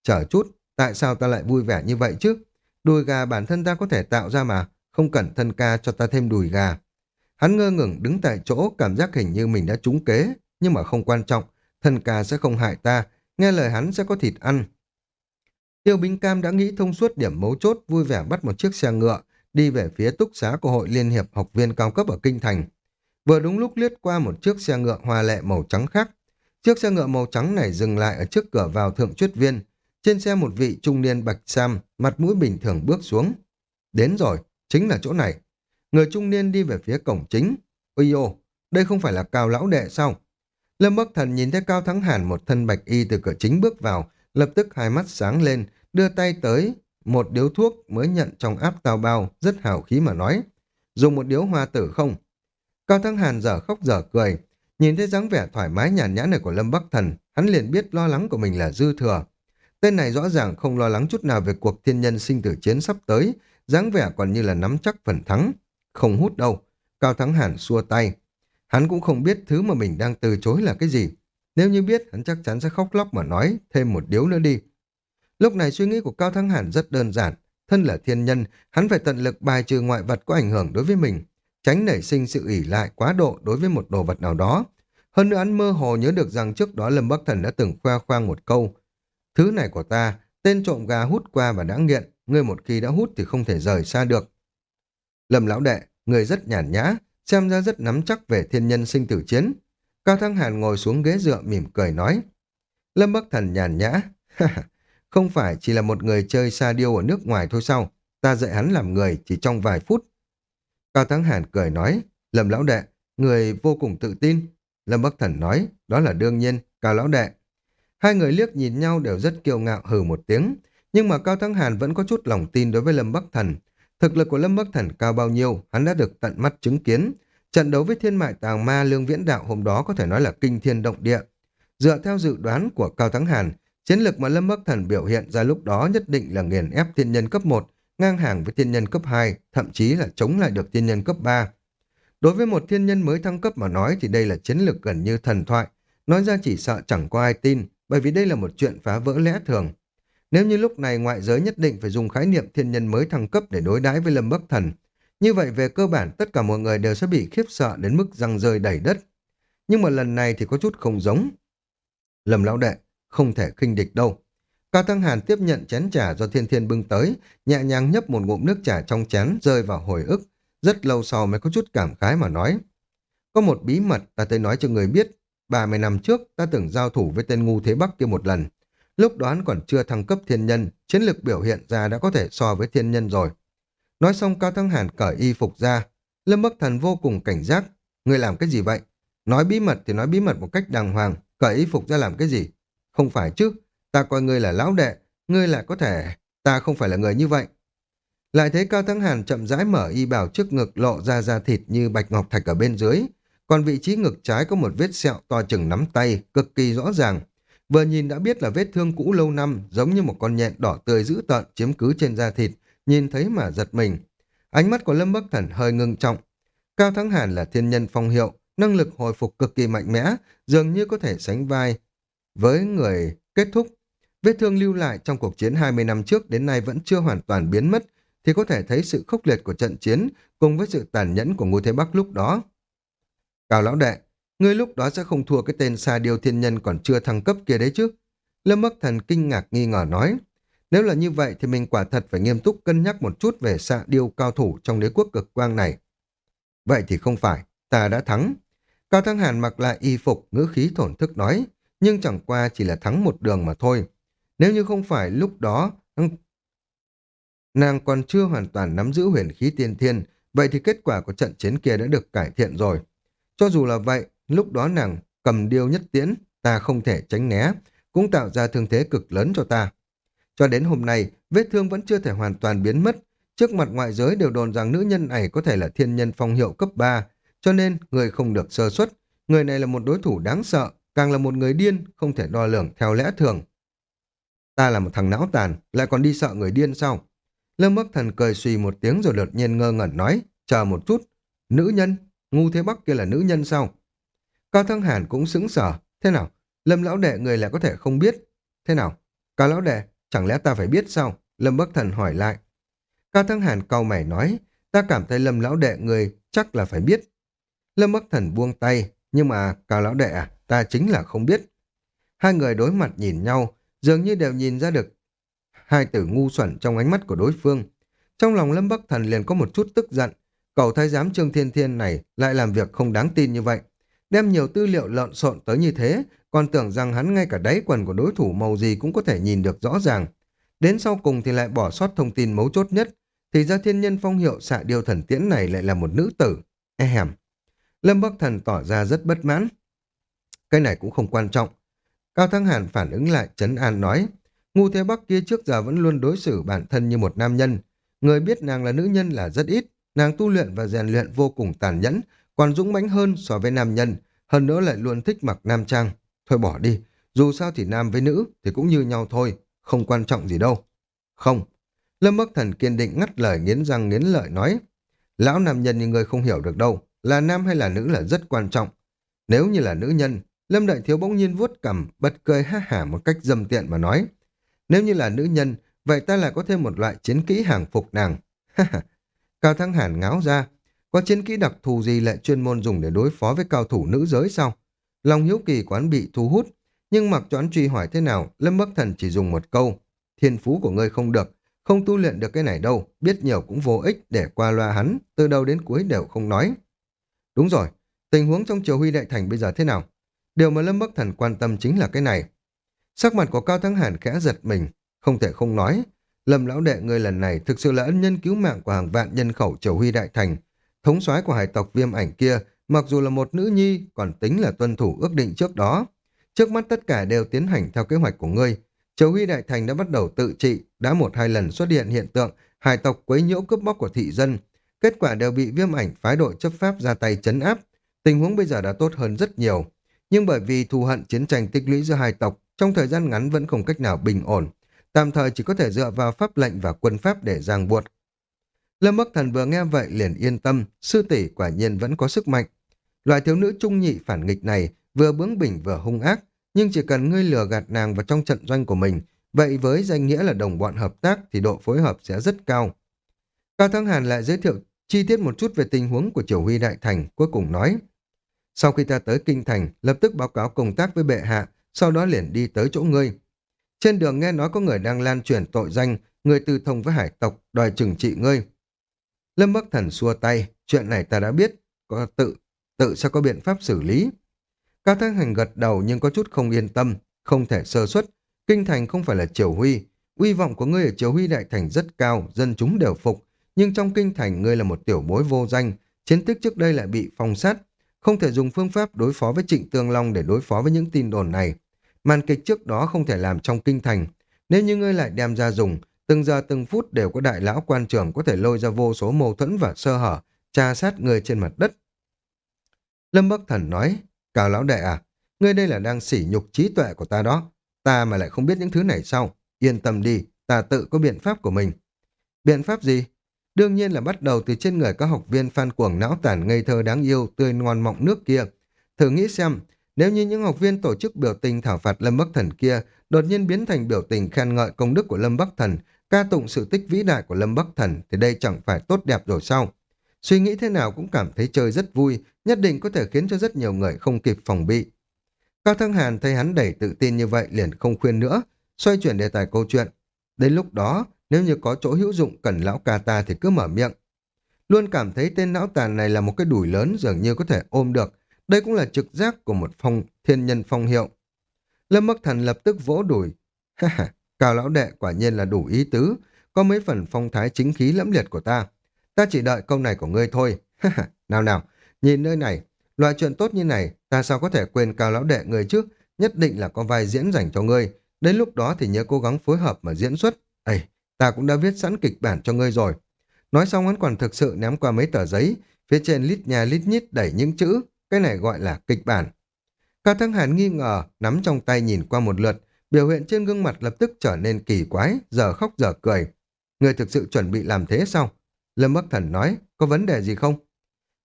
Chờ chút, tại sao ta lại vui vẻ như vậy chứ? Đùi gà bản thân ta có thể tạo ra mà, không cần thân ca cho ta thêm đùi gà. Hắn ngơ ngẩn đứng tại chỗ, cảm giác hình như mình đã trúng kế, nhưng mà không quan trọng, thân ca sẽ không hại ta, nghe lời hắn sẽ có thịt ăn. Tiêu Bính Cam đã nghĩ thông suốt điểm mấu chốt, vui vẻ bắt một chiếc xe ngựa, đi về phía túc xá của Hội Liên hiệp học viên cao cấp ở Kinh Thành. Vừa đúng lúc liếc qua một chiếc xe ngựa hoa lệ màu trắng khác, Chiếc xe ngựa màu trắng này dừng lại ở trước cửa vào thượng truyết viên. Trên xe một vị trung niên bạch sam, mặt mũi bình thường bước xuống. Đến rồi, chính là chỗ này. Người trung niên đi về phía cổng chính. Ôi ô, đây không phải là cao lão đệ sao? Lâm Bắc Thần nhìn thấy Cao Thắng Hàn một thân bạch y từ cửa chính bước vào, lập tức hai mắt sáng lên, đưa tay tới một điếu thuốc mới nhận trong áp tào bao, rất hào khí mà nói. Dùng một điếu hoa tử không? Cao Thắng Hàn dở khóc dở cười, Nhìn thấy dáng vẻ thoải mái nhàn nhã này của Lâm Bắc Thần, hắn liền biết lo lắng của mình là dư thừa. Tên này rõ ràng không lo lắng chút nào về cuộc thiên nhân sinh tử chiến sắp tới, dáng vẻ còn như là nắm chắc phần thắng. Không hút đâu. Cao Thắng Hàn xua tay. Hắn cũng không biết thứ mà mình đang từ chối là cái gì. Nếu như biết, hắn chắc chắn sẽ khóc lóc mà nói thêm một điếu nữa đi. Lúc này suy nghĩ của Cao Thắng Hàn rất đơn giản. Thân là thiên nhân, hắn phải tận lực bài trừ ngoại vật có ảnh hưởng đối với mình tránh nảy sinh sự ỉ lại quá độ đối với một đồ vật nào đó. Hơn nữa hắn mơ hồ nhớ được rằng trước đó Lâm Bắc Thần đã từng khoe khoang một câu. Thứ này của ta, tên trộm gà hút qua và đã nghiện, ngươi một khi đã hút thì không thể rời xa được. Lâm lão đệ, người rất nhàn nhã, xem ra rất nắm chắc về thiên nhân sinh tử chiến. Cao Thăng Hàn ngồi xuống ghế dựa mỉm cười nói. Lâm Bắc Thần nhàn nhã, không phải chỉ là một người chơi xa điêu ở nước ngoài thôi sao, ta dạy hắn làm người chỉ trong vài phút Cao Thắng Hàn cười nói, Lâm lão đệ, người vô cùng tự tin. Lâm Bắc Thần nói, đó là đương nhiên, Cao lão đệ. Hai người liếc nhìn nhau đều rất kiêu ngạo hừ một tiếng, nhưng mà Cao Thắng Hàn vẫn có chút lòng tin đối với Lâm Bắc Thần. Thực lực của Lâm Bắc Thần cao bao nhiêu, hắn đã được tận mắt chứng kiến. Trận đấu với thiên mại tàng ma lương viễn đạo hôm đó có thể nói là kinh thiên động địa. Dựa theo dự đoán của Cao Thắng Hàn, chiến lược mà Lâm Bắc Thần biểu hiện ra lúc đó nhất định là nghiền ép thiên nhân cấp 1, ngang hàng với thiên nhân cấp 2, thậm chí là chống lại được thiên nhân cấp 3. Đối với một thiên nhân mới thăng cấp mà nói thì đây là chiến lược gần như thần thoại, nói ra chỉ sợ chẳng có ai tin, bởi vì đây là một chuyện phá vỡ lẽ thường. Nếu như lúc này ngoại giới nhất định phải dùng khái niệm thiên nhân mới thăng cấp để đối đãi với Lâm Bắc Thần, như vậy về cơ bản tất cả mọi người đều sẽ bị khiếp sợ đến mức răng rơi đầy đất. Nhưng mà lần này thì có chút không giống. lầm lão đệ, không thể khinh địch đâu. Cao Thăng Hàn tiếp nhận chén trà do Thiên Thiên bưng tới, nhẹ nhàng nhấp một ngụm nước trà trong chén rơi vào hồi ức. Rất lâu sau mới có chút cảm khái mà nói. Có một bí mật ta tới nói cho người biết. 30 năm trước ta từng giao thủ với tên ngu thế Bắc kia một lần. Lúc đoán còn chưa thăng cấp thiên nhân, chiến lược biểu hiện ra đã có thể so với thiên nhân rồi. Nói xong Cao Thăng Hàn cởi y phục ra. Lâm Bắc Thần vô cùng cảnh giác. Người làm cái gì vậy? Nói bí mật thì nói bí mật một cách đàng hoàng. Cởi y phục ra làm cái gì? Không phải chứ. Ta coi ngươi là lão đệ. Ngươi lại có thể... Ta không phải là người như vậy. Lại thấy Cao Thắng Hàn chậm rãi mở y bảo trước ngực lộ ra da thịt như bạch ngọc thạch ở bên dưới. Còn vị trí ngực trái có một vết sẹo to chừng nắm tay, cực kỳ rõ ràng. Vừa nhìn đã biết là vết thương cũ lâu năm, giống như một con nhện đỏ tươi dữ tợn chiếm cứ trên da thịt, nhìn thấy mà giật mình. Ánh mắt của Lâm Bắc Thần hơi ngưng trọng. Cao Thắng Hàn là thiên nhân phong hiệu, năng lực hồi phục cực kỳ mạnh mẽ, dường như có thể sánh vai với người kết thúc. Vết thương lưu lại trong cuộc chiến 20 năm trước đến nay vẫn chưa hoàn toàn biến mất, thì có thể thấy sự khốc liệt của trận chiến cùng với sự tàn nhẫn của ngô Thế Bắc lúc đó. Cao lão đệ, ngươi lúc đó sẽ không thua cái tên Sa điều Thiên Nhân còn chưa thăng cấp kia đấy chứ. Lâm Bắc Thần kinh ngạc nghi ngờ nói. Nếu là như vậy thì mình quả thật phải nghiêm túc cân nhắc một chút về xạ Điêu cao thủ trong đế quốc cực quang này. Vậy thì không phải, ta đã thắng. Cao Thăng Hàn mặc lại y phục, ngữ khí thổn thức nói, nhưng chẳng qua chỉ là thắng một đường mà thôi. Nếu như không phải lúc đó nàng còn chưa hoàn toàn nắm giữ huyền khí tiên thiên, vậy thì kết quả của trận chiến kia đã được cải thiện rồi. Cho dù là vậy, lúc đó nàng cầm điêu nhất tiễn, ta không thể tránh né, cũng tạo ra thương thế cực lớn cho ta. Cho đến hôm nay, vết thương vẫn chưa thể hoàn toàn biến mất. Trước mặt ngoại giới đều đồn rằng nữ nhân này có thể là thiên nhân phong hiệu cấp 3, cho nên người không được sơ xuất. Người này là một đối thủ đáng sợ, càng là một người điên, không thể đo lường theo lẽ thường. Ta là một thằng não tàn, lại còn đi sợ người điên sao? Lâm Bắc Thần cười suy một tiếng rồi đột nhiên ngơ ngẩn nói, chờ một chút, nữ nhân, ngu thế Bắc kia là nữ nhân sao? Cao Thăng Hàn cũng sững sờ, thế nào? Lâm lão đệ người lại có thể không biết. Thế nào? Cao lão đệ, chẳng lẽ ta phải biết sao? Lâm Bắc Thần hỏi lại. Cao Thăng Hàn cau mày nói, ta cảm thấy Lâm lão đệ người chắc là phải biết. Lâm Bắc Thần buông tay, nhưng mà Cao lão đệ à, ta chính là không biết. Hai người đối mặt nhìn nhau, dường như đều nhìn ra được hai tử ngu xuẩn trong ánh mắt của đối phương. Trong lòng Lâm Bắc Thần liền có một chút tức giận, cầu thái giám Trương Thiên Thiên này lại làm việc không đáng tin như vậy. Đem nhiều tư liệu lộn xộn tới như thế, còn tưởng rằng hắn ngay cả đáy quần của đối thủ màu gì cũng có thể nhìn được rõ ràng. Đến sau cùng thì lại bỏ sót thông tin mấu chốt nhất, thì ra thiên nhân phong hiệu xạ điêu thần tiễn này lại là một nữ tử. E hèm. Lâm Bắc Thần tỏ ra rất bất mãn. Cái này cũng không quan trọng. Cao Thăng Hàn phản ứng lại chấn an nói, ngu thế Bắc kia trước giờ vẫn luôn đối xử bản thân như một nam nhân. Người biết nàng là nữ nhân là rất ít, nàng tu luyện và rèn luyện vô cùng tàn nhẫn, còn dũng mãnh hơn so với nam nhân, hơn nữa lại luôn thích mặc nam trang. Thôi bỏ đi, dù sao thì nam với nữ thì cũng như nhau thôi, không quan trọng gì đâu. Không. Lâm Bắc Thần kiên định ngắt lời nghiến răng nghiến lợi nói, lão nam nhân như người không hiểu được đâu, là nam hay là nữ là rất quan trọng. Nếu như là nữ nhân, Lâm Đại Thiếu bỗng nhiên vuốt cằm, bật cười ha hả một cách dâm tiện mà nói. Nếu như là nữ nhân, vậy ta lại có thêm một loại chiến kỹ hàng phục nàng. Cao Thăng Hàn ngáo ra, có chiến kỹ đặc thù gì lại chuyên môn dùng để đối phó với cao thủ nữ giới sao? Lòng hiếu kỳ quán bị thu hút, nhưng mặc cho truy hỏi thế nào, Lâm Bắc Thần chỉ dùng một câu. Thiên phú của ngươi không được, không tu luyện được cái này đâu, biết nhiều cũng vô ích để qua loa hắn, từ đầu đến cuối đều không nói. Đúng rồi, tình huống trong triều huy đại thành bây giờ thế nào? Điều mà Lâm Bắc Thần quan tâm chính là cái này. Sắc mặt của Cao Thắng Hàn khẽ giật mình, không thể không nói. Lâm lão đệ người lần này thực sự là ân nhân cứu mạng của hàng vạn nhân khẩu triều huy đại thành. Thống soái của hải tộc viêm ảnh kia, mặc dù là một nữ nhi, còn tính là tuân thủ ước định trước đó. Trước mắt tất cả đều tiến hành theo kế hoạch của ngươi. Triều huy đại thành đã bắt đầu tự trị, đã một hai lần xuất hiện hiện tượng hải tộc quấy nhiễu cướp bóc của thị dân. Kết quả đều bị viêm ảnh phái đội chấp pháp ra tay chấn áp. Tình huống bây giờ đã tốt hơn rất nhiều. Nhưng bởi vì thù hận chiến tranh tích lũy giữa hai tộc, trong thời gian ngắn vẫn không cách nào bình ổn. Tạm thời chỉ có thể dựa vào pháp lệnh và quân pháp để ràng buộc. Lâm Bắc Thần vừa nghe vậy liền yên tâm, sư tỷ quả nhiên vẫn có sức mạnh. Loại thiếu nữ trung nhị phản nghịch này vừa bướng bỉnh vừa hung ác, nhưng chỉ cần ngươi lừa gạt nàng vào trong trận doanh của mình, Vậy với danh nghĩa là đồng bọn hợp tác thì độ phối hợp sẽ rất cao. Cao Thắng Hàn lại giới thiệu chi tiết một chút về tình huống của Triều Huy Đại Thành, cuối cùng nói. Sau khi ta tới Kinh Thành, lập tức báo cáo công tác với bệ hạ, sau đó liền đi tới chỗ ngươi. Trên đường nghe nói có người đang lan truyền tội danh, người tư thông với hải tộc, đòi trừng trị ngươi. Lâm Bắc Thần xua tay, chuyện này ta đã biết, có tự, tự sẽ có biện pháp xử lý. Cao Thắng Hành gật đầu nhưng có chút không yên tâm, không thể sơ suất. Kinh Thành không phải là Triều Huy, uy vọng của ngươi ở Triều Huy Đại Thành rất cao, dân chúng đều phục, nhưng trong Kinh Thành ngươi là một tiểu bối vô danh, chiến tích trước đây lại bị phong sát, không thể dùng phương pháp đối phó với Trịnh Tương Long để đối phó với những tin đồn này. Màn kịch trước đó không thể làm trong kinh thành. Nếu như ngươi lại đem ra dùng, từng giờ từng phút đều có đại lão quan trường có thể lôi ra vô số mâu thuẫn và sơ hở, tra sát người trên mặt đất. Lâm Bắc Thần nói, Cao lão đệ à, ngươi đây là đang sỉ nhục trí tuệ của ta đó. Ta mà lại không biết những thứ này sao? Yên tâm đi, ta tự có biện pháp của mình. Biện pháp gì? Đương nhiên là bắt đầu từ trên người các học viên phan cuồng não tản ngây thơ đáng yêu, tươi ngon mọng nước kia. Thử nghĩ xem, nếu như những học viên tổ chức biểu tình thảo phạt Lâm Bắc Thần kia đột nhiên biến thành biểu tình khen ngợi công đức của Lâm Bắc Thần, ca tụng sự tích vĩ đại của Lâm Bắc Thần thì đây chẳng phải tốt đẹp rồi sao? Suy nghĩ thế nào cũng cảm thấy chơi rất vui, nhất định có thể khiến cho rất nhiều người không kịp phòng bị. Cao Thăng Hàn thấy hắn đầy tự tin như vậy liền không khuyên nữa, xoay chuyển đề tài câu chuyện. Đến lúc đó, nếu như có chỗ hữu dụng cần lão ca ta thì cứ mở miệng. Luôn cảm thấy tên lão tàn này là một cái đùi lớn dường như có thể ôm được. Đây cũng là trực giác của một phong thiên nhân phong hiệu. Lâm Bắc Thần lập tức vỗ đùi. Ha ha, cao lão đệ quả nhiên là đủ ý tứ, có mấy phần phong thái chính khí lẫm liệt của ta. Ta chỉ đợi câu này của ngươi thôi. Nào nào, nhìn nơi này, loại chuyện tốt như này, ta sao có thể quên cao lão đệ người trước, nhất định là có vai diễn dành cho ngươi. Đến lúc đó thì nhớ cố gắng phối hợp mà diễn xuất. Ây, ta cũng đã viết sẵn kịch bản cho ngươi rồi. Nói xong hắn còn thực sự ném qua mấy tờ giấy, phía trên lít nhà lít nhít đẩy những chữ, cái này gọi là kịch bản. Cao Thăng Hàn nghi ngờ, nắm trong tay nhìn qua một lượt, biểu hiện trên gương mặt lập tức trở nên kỳ quái, giờ khóc giờ cười. Người thực sự chuẩn bị làm thế sao? Lâm Bắc Thần nói, có vấn đề gì không?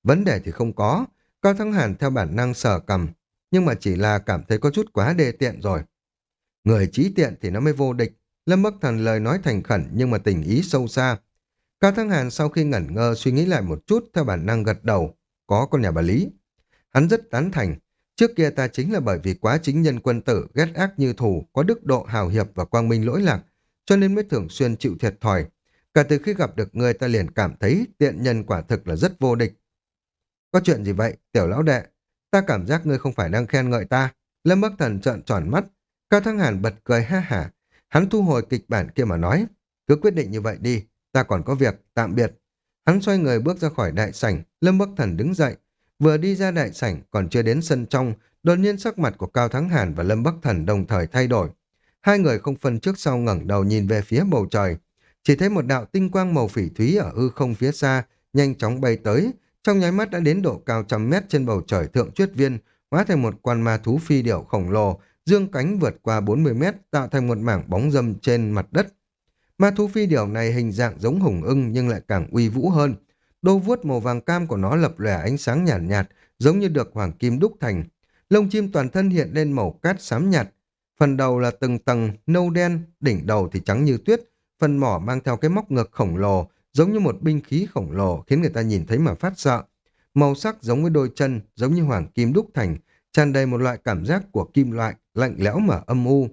Vấn đề thì không có, Cao Thăng Hàn theo bản năng sở cầm, nhưng mà chỉ là cảm thấy có chút quá đề tiện rồi. Người trí tiện thì nó mới vô địch, Lâm Bắc Thần lời nói thành khẩn nhưng mà tình ý sâu xa. Cao Thăng Hàn sau khi ngẩn ngơ suy nghĩ lại một chút theo bản năng gật đầu, có con nhà bà Lý. Hắn rất tán thành, trước kia ta chính là bởi vì quá chính nhân quân tử, ghét ác như thù, có đức độ hào hiệp và quang minh lỗi lạc, cho nên mới thường xuyên chịu thiệt thòi. Cả từ khi gặp được người ta liền cảm thấy tiện nhân quả thực là rất vô địch. Có chuyện gì vậy, tiểu lão đệ? Ta cảm giác ngươi không phải đang khen ngợi ta. Lâm Bắc Thần trợn tròn mắt. Cao Thăng Hàn bật cười ha hả. Hắn thu hồi kịch bản kia mà nói. Cứ quyết định như vậy đi, ta còn có việc, tạm biệt. Hắn xoay người bước ra khỏi đại sảnh, Lâm Bắc Thần đứng dậy. Vừa đi ra đại sảnh, còn chưa đến sân trong, đột nhiên sắc mặt của Cao Thắng Hàn và Lâm Bắc Thần đồng thời thay đổi. Hai người không phân trước sau ngẩng đầu nhìn về phía bầu trời. Chỉ thấy một đạo tinh quang màu phỉ thúy ở hư không phía xa, nhanh chóng bay tới, trong nháy mắt đã đến độ cao trăm mét trên bầu trời thượng tuyết viên, hóa thành một quan ma thú phi điểu khổng lồ, dương cánh vượt qua 40 mét, tạo thành một mảng bóng dâm trên mặt đất. Ma thú phi điểu này hình dạng giống hùng ưng nhưng lại càng uy vũ hơn. Đôi vuốt màu vàng cam của nó lập lòe ánh sáng nhàn nhạt, nhạt, giống như được hoàng kim đúc thành. Lông chim toàn thân hiện lên màu cát xám nhạt. Phần đầu là từng tầng nâu đen, đỉnh đầu thì trắng như tuyết. Phần mỏ mang theo cái móc ngực khổng lồ, giống như một binh khí khổng lồ khiến người ta nhìn thấy mà phát sợ. Màu sắc giống với đôi chân, giống như hoàng kim đúc thành, tràn đầy một loại cảm giác của kim loại, lạnh lẽo mà âm u.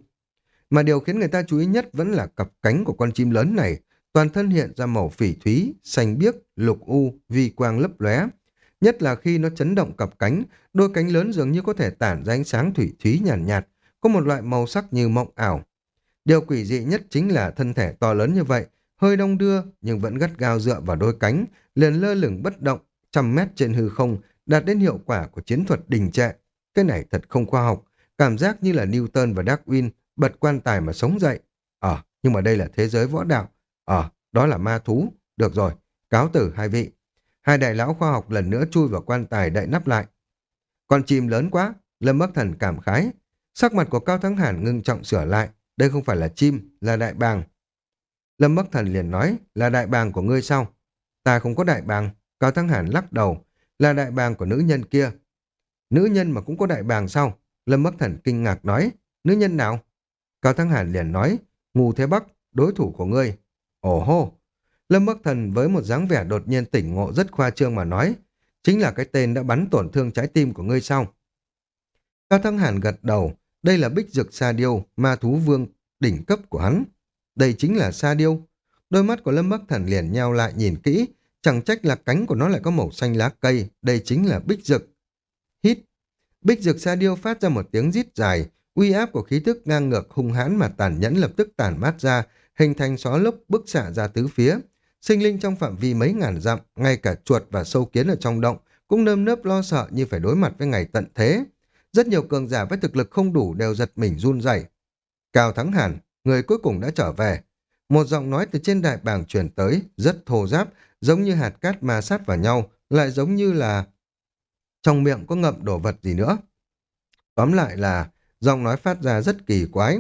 Mà điều khiến người ta chú ý nhất vẫn là cặp cánh của con chim lớn này, toàn thân hiện ra màu phỉ thúy, xanh biếc, lục u, vi quang lấp lóe. Nhất là khi nó chấn động cặp cánh, đôi cánh lớn dường như có thể tản ra ánh sáng thủy thúy nhàn nhạt, nhạt, có một loại màu sắc như mộng ảo. Điều quỷ dị nhất chính là thân thể to lớn như vậy, hơi đông đưa nhưng vẫn gắt gao dựa vào đôi cánh, liền lơ lửng bất động, trăm mét trên hư không, đạt đến hiệu quả của chiến thuật đình trệ. Cái này thật không khoa học, cảm giác như là Newton và Darwin bật quan tài mà sống dậy. Ờ, nhưng mà đây là thế giới võ đạo. Ờ, đó là ma thú. Được rồi, cáo tử hai vị. Hai đại lão khoa học lần nữa chui vào quan tài đậy nắp lại. Con chim lớn quá, Lâm Bắc Thần cảm khái. Sắc mặt của Cao Thắng Hàn ngưng trọng sửa lại. Đây không phải là chim, là đại bàng. Lâm Bắc Thần liền nói, là đại bàng của ngươi sao? Ta không có đại bàng. Cao Thắng Hàn lắc đầu, là đại bàng của nữ nhân kia. Nữ nhân mà cũng có đại bàng sao? Lâm Bắc Thần kinh ngạc nói, nữ nhân nào? Cao Thắng Hàn liền nói, Ngù Thế Bắc, đối thủ của ngươi. Ồ hô! Lâm Bắc Thần với một dáng vẻ đột nhiên tỉnh ngộ rất khoa trương mà nói, chính là cái tên đã bắn tổn thương trái tim của ngươi sao? Cao Thăng Hàn gật đầu, đây là bích dực sa điêu, ma thú vương đỉnh cấp của hắn. Đây chính là sa điêu. Đôi mắt của Lâm Bắc Thần liền nhau lại nhìn kỹ, chẳng trách là cánh của nó lại có màu xanh lá cây, đây chính là bích dực. Hít. Bích dực sa điêu phát ra một tiếng rít dài, uy áp của khí thức ngang ngược hung hãn mà tàn nhẫn lập tức tàn mát ra, hình thành xó lốc bức xạ ra tứ phía. Sinh linh trong phạm vi mấy ngàn dặm, ngay cả chuột và sâu kiến ở trong động cũng nơm nớp lo sợ như phải đối mặt với ngày tận thế. Rất nhiều cường giả với thực lực không đủ đều giật mình run rẩy. Cao Thắng Hàn, người cuối cùng đã trở về. Một giọng nói từ trên đại bảng truyền tới, rất thô giáp, giống như hạt cát ma sát vào nhau, lại giống như là trong miệng có ngậm đồ vật gì nữa. Tóm lại là giọng nói phát ra rất kỳ quái.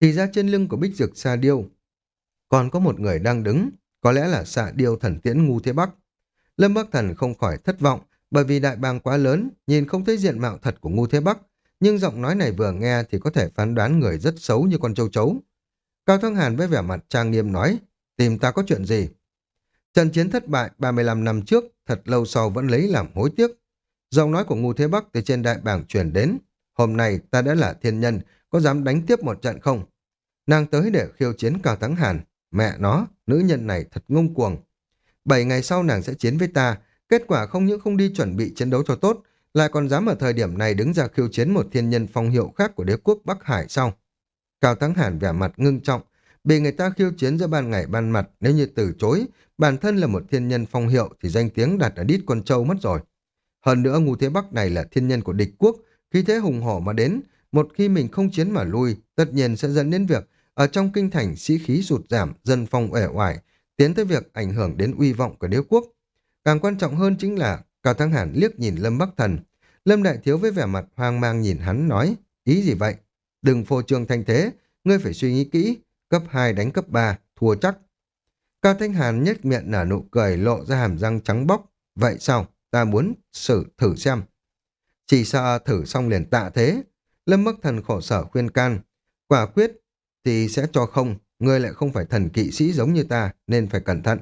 Thì ra trên lưng của bích dược sa điêu, còn có một người đang đứng, có lẽ là xạ điêu thần tiễn ngu thế bắc. Lâm Bắc Thần không khỏi thất vọng, bởi vì đại bàng quá lớn, nhìn không thấy diện mạo thật của ngu thế bắc, nhưng giọng nói này vừa nghe thì có thể phán đoán người rất xấu như con châu chấu. Cao Thăng Hàn với vẻ mặt trang nghiêm nói, tìm ta có chuyện gì? Trận chiến thất bại 35 năm trước, thật lâu sau vẫn lấy làm hối tiếc. Giọng nói của ngu thế bắc từ trên đại bảng truyền đến, hôm nay ta đã là thiên nhân, có dám đánh tiếp một trận không? Nàng tới để khiêu chiến Cao Thắng Hàn, mẹ nó, nữ nhân này thật ngông cuồng. Bảy ngày sau nàng sẽ chiến với ta, kết quả không những không đi chuẩn bị chiến đấu cho tốt, lại còn dám ở thời điểm này đứng ra khiêu chiến một thiên nhân phong hiệu khác của đế quốc Bắc Hải sau. Cao Thắng Hàn vẻ mặt ngưng trọng, bị người ta khiêu chiến giữa ban ngày ban mặt, nếu như từ chối, bản thân là một thiên nhân phong hiệu thì danh tiếng đặt ở đít con trâu mất rồi. Hơn nữa ngu thế Bắc này là thiên nhân của địch quốc, khi thế hùng hổ mà đến, một khi mình không chiến mà lui, tất nhiên sẽ dẫn đến việc ở trong kinh thành sĩ khí sụt giảm, dân phong uể oải, tiến tới việc ảnh hưởng đến uy vọng của đế quốc. Càng quan trọng hơn chính là Cao Thắng Hàn liếc nhìn Lâm Bắc Thần. Lâm Đại Thiếu với vẻ mặt hoang mang nhìn hắn nói, ý gì vậy? Đừng phô trương thanh thế, ngươi phải suy nghĩ kỹ, cấp 2 đánh cấp 3, thua chắc. Cao Thanh Hàn nhếch miệng nở nụ cười lộ ra hàm răng trắng bóc. Vậy sao? Ta muốn xử thử xem. Chỉ sợ thử xong liền tạ thế. Lâm Bắc Thần khổ sở khuyên can. Quả quyết thì sẽ cho không. Ngươi lại không phải thần kỵ sĩ giống như ta nên phải cẩn thận.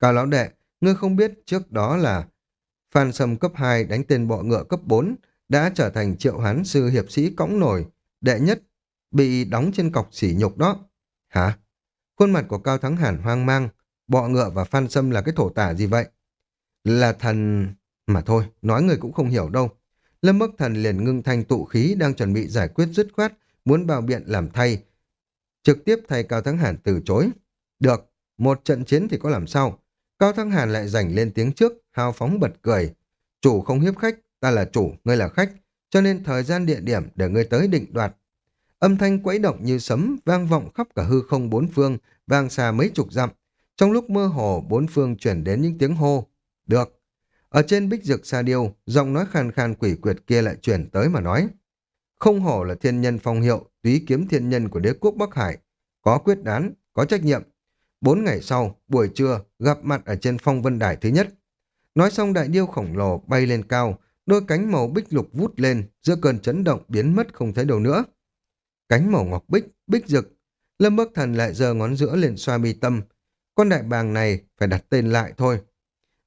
Cao lão đệ, ngươi không biết trước đó là Phan Sâm cấp 2 đánh tên bọ ngựa cấp 4 đã trở thành triệu hán sư hiệp sĩ cõng nổi, đệ nhất, bị đóng trên cọc sỉ nhục đó. Hả? Khuôn mặt của Cao Thắng Hàn hoang mang, bọ ngựa và Phan Sâm là cái thổ tả gì vậy? Là thần... Mà thôi, nói người cũng không hiểu đâu. Lâm Bắc Thần liền ngưng thanh tụ khí đang chuẩn bị giải quyết dứt khoát, muốn bào biện làm thay. Trực tiếp thay Cao Thắng Hàn từ chối. Được, một trận chiến thì có làm sao? Cao Thắng Hàn lại giành lên tiếng trước, hào phóng bật cười. Chủ không hiếp khách, ta là chủ, ngươi là khách, cho nên thời gian địa điểm để ngươi tới định đoạt. Âm thanh quẫy động như sấm, vang vọng khắp cả hư không bốn phương, vang xa mấy chục dặm. Trong lúc mơ hồ, bốn phương chuyển đến những tiếng hô. Được. Ở trên bích dược sa điêu, giọng nói khàn khàn quỷ quyệt kia lại chuyển tới mà nói. Không hổ là thiên nhân phong hiệu, túy kiếm thiên nhân của đế quốc Bắc Hải. Có quyết đoán, có trách nhiệm. Bốn ngày sau, buổi trưa, gặp mặt ở trên phong vân đài thứ nhất. Nói xong đại điêu khổng lồ bay lên cao, đôi cánh màu bích lục vút lên, giữa cơn chấn động biến mất không thấy đâu nữa. Cánh màu ngọc bích, bích rực. Lâm Bắc Thần lại giơ ngón giữa lên xoa mi tâm. Con đại bàng này phải đặt tên lại thôi.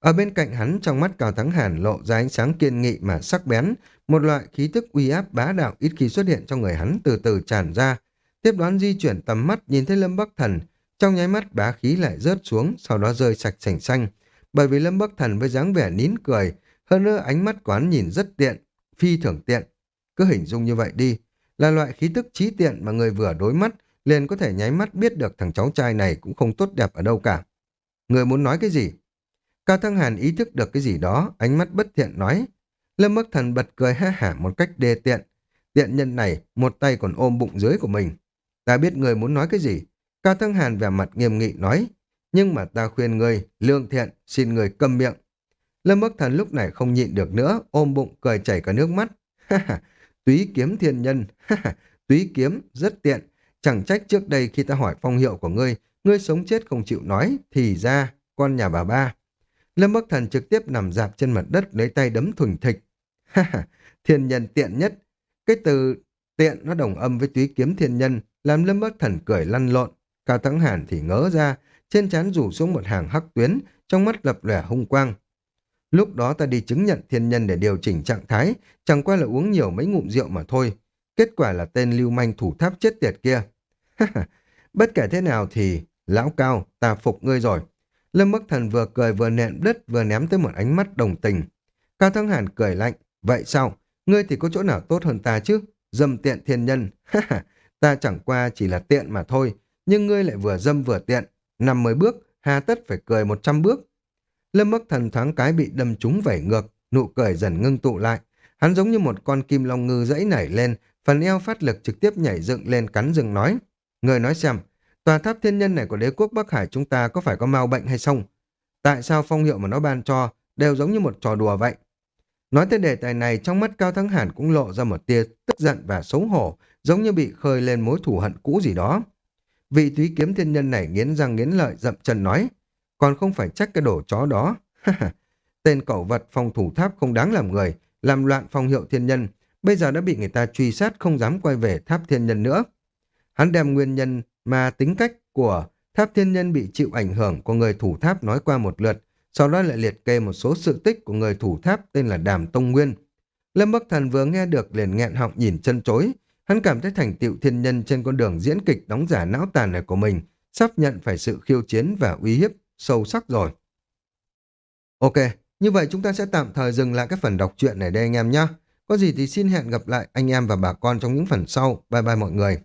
Ở bên cạnh hắn trong mắt Cao Thắng Hàn lộ ra ánh sáng kiên nghị mà sắc bén, một loại khí tức uy áp bá đạo ít khi xuất hiện trong người hắn từ từ tràn ra. Tiếp đoán di chuyển tầm mắt nhìn thấy Lâm Bắc Thần, trong nháy mắt bá khí lại rớt xuống, sau đó rơi sạch sành xanh. Bởi vì Lâm Bắc Thần với dáng vẻ nín cười, hơn nữa ánh mắt quán nhìn rất tiện, phi thường tiện. Cứ hình dung như vậy đi, là loại khí tức trí tiện mà người vừa đối mắt liền có thể nháy mắt biết được thằng cháu trai này cũng không tốt đẹp ở đâu cả. Người muốn nói cái gì? Cao Thăng Hàn ý thức được cái gì đó, ánh mắt bất thiện nói. Lâm Bắc Thần bật cười ha hả một cách đê tiện. Tiện nhân này, một tay còn ôm bụng dưới của mình. Ta biết người muốn nói cái gì. Cao Thăng Hàn vẻ mặt nghiêm nghị nói. Nhưng mà ta khuyên người, lương thiện, xin người câm miệng. Lâm Bắc Thần lúc này không nhịn được nữa, ôm bụng cười chảy cả nước mắt. Ha ha, túy kiếm thiên nhân, ha ha, túy kiếm, rất tiện. Chẳng trách trước đây khi ta hỏi phong hiệu của ngươi, ngươi sống chết không chịu nói, thì ra, con nhà bà ba. Lâm Bắc Thần trực tiếp nằm dạp trên mặt đất lấy tay đấm thùng thịch. Ha thiên nhân tiện nhất. Cái từ tiện nó đồng âm với túy kiếm thiên nhân làm Lâm Bắc Thần cười lăn lộn. Cao Thắng Hàn thì ngớ ra, trên trán rủ xuống một hàng hắc tuyến, trong mắt lập lẻ hung quang. Lúc đó ta đi chứng nhận thiên nhân để điều chỉnh trạng thái, chẳng qua là uống nhiều mấy ngụm rượu mà thôi. Kết quả là tên lưu manh thủ tháp chết tiệt kia. Bất kể thế nào thì, lão cao, ta phục ngươi rồi. Lâm Bắc Thần vừa cười vừa nện đất vừa ném tới một ánh mắt đồng tình. Cao Thắng Hàn cười lạnh, vậy sao? Ngươi thì có chỗ nào tốt hơn ta chứ? Dâm tiện thiên nhân, ta chẳng qua chỉ là tiện mà thôi, nhưng ngươi lại vừa dâm vừa tiện. Năm mươi bước, hà tất phải cười một trăm bước. Lâm Bắc Thần thoáng cái bị đâm trúng vẩy ngược, nụ cười dần ngưng tụ lại. Hắn giống như một con kim long ngư dãy nảy lên, phần eo phát lực trực tiếp nhảy dựng lên cắn rừng nói. Ngươi nói xem, tòa tháp thiên nhân này của đế quốc Bắc Hải chúng ta có phải có mau bệnh hay không? Tại sao phong hiệu mà nó ban cho đều giống như một trò đùa vậy? Nói tới đề tài này, trong mắt Cao Thắng Hàn cũng lộ ra một tia tức giận và xấu hổ, giống như bị khơi lên mối thù hận cũ gì đó. Vị túy kiếm thiên nhân này nghiến răng nghiến lợi dậm chân nói, còn không phải trách cái đổ chó đó. Tên cẩu vật phòng thủ tháp không đáng làm người, làm loạn phong hiệu thiên nhân, bây giờ đã bị người ta truy sát không dám quay về tháp thiên nhân nữa. Hắn đem nguyên nhân mà tính cách của tháp thiên nhân bị chịu ảnh hưởng của người thủ tháp nói qua một lượt, sau đó lại liệt kê một số sự tích của người thủ tháp tên là Đàm Tông Nguyên. Lâm Bắc Thần vừa nghe được liền nghẹn họng nhìn chân chối, hắn cảm thấy thành tựu thiên nhân trên con đường diễn kịch đóng giả não tàn này của mình, sắp nhận phải sự khiêu chiến và uy hiếp sâu sắc rồi. Ok, như vậy chúng ta sẽ tạm thời dừng lại cái phần đọc truyện này đây anh em nhé. Có gì thì xin hẹn gặp lại anh em và bà con trong những phần sau. Bye bye mọi người.